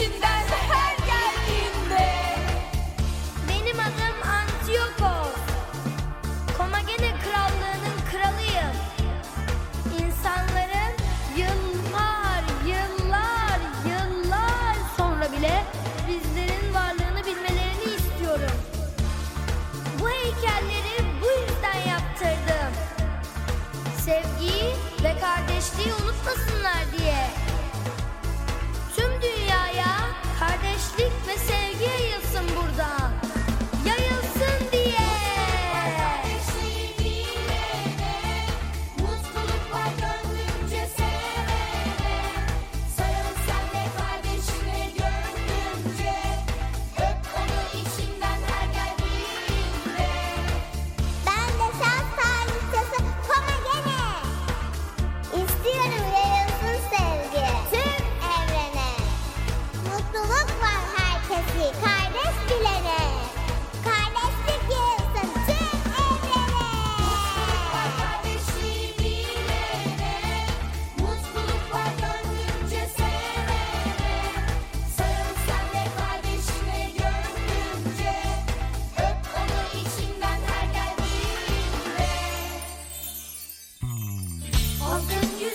içinden her geldiğinde Benim adım Antiyokos. Komagene krallığının kralıyım. İnsanların yıllar, yıllar, yıllar sonra bile bizlerin varlığını bilmelerini istiyorum. Bu heykelleri bu yüzden yaptırdım. Sevgiyi ve kardeşliği unutmasınlar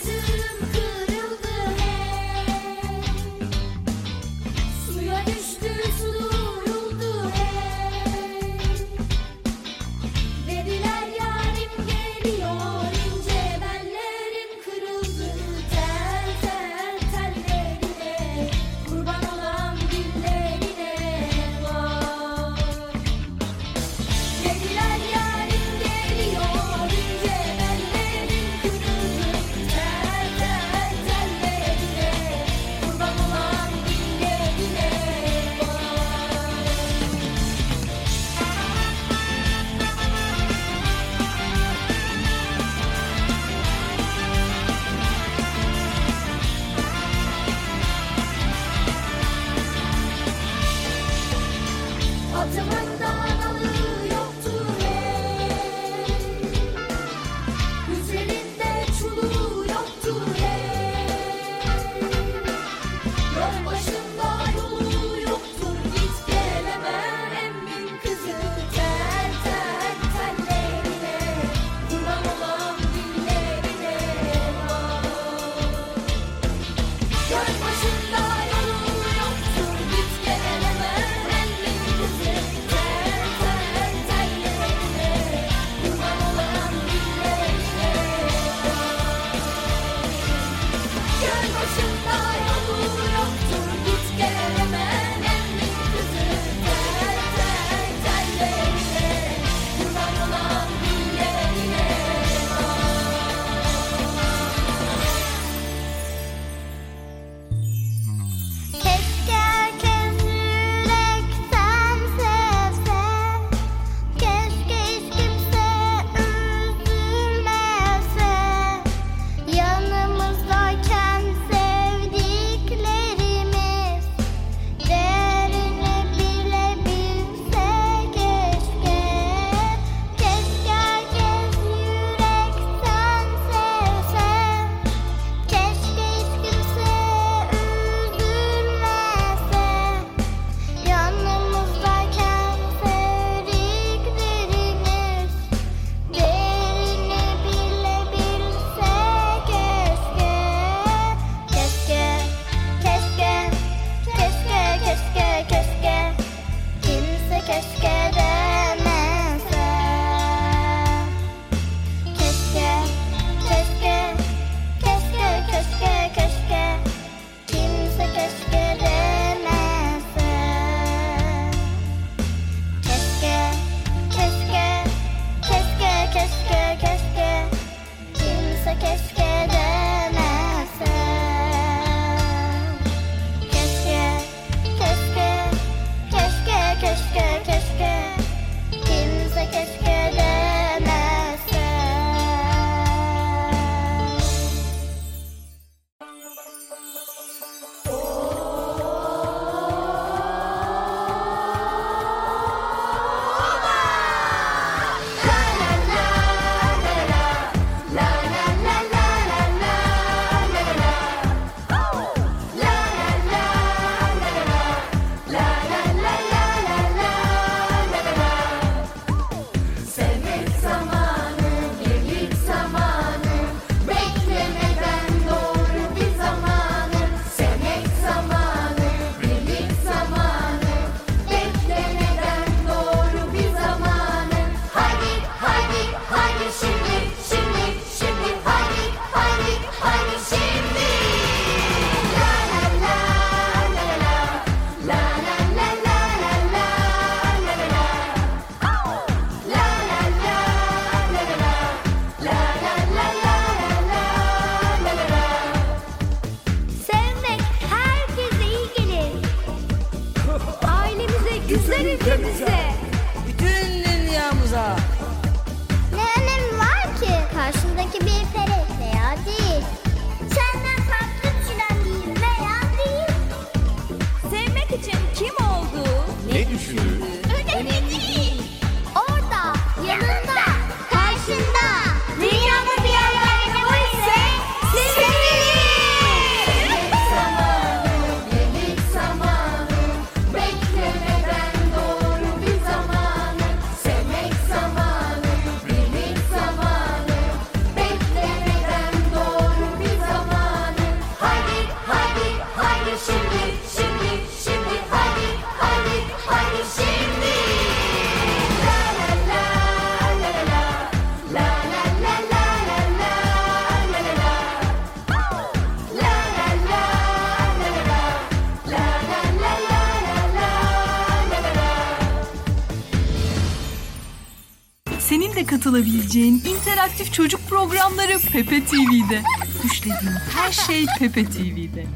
do. Demizé. katılabileceğin interaktif çocuk programları Pepe TV'de. Düşlediğin her şey Pepe TV'de.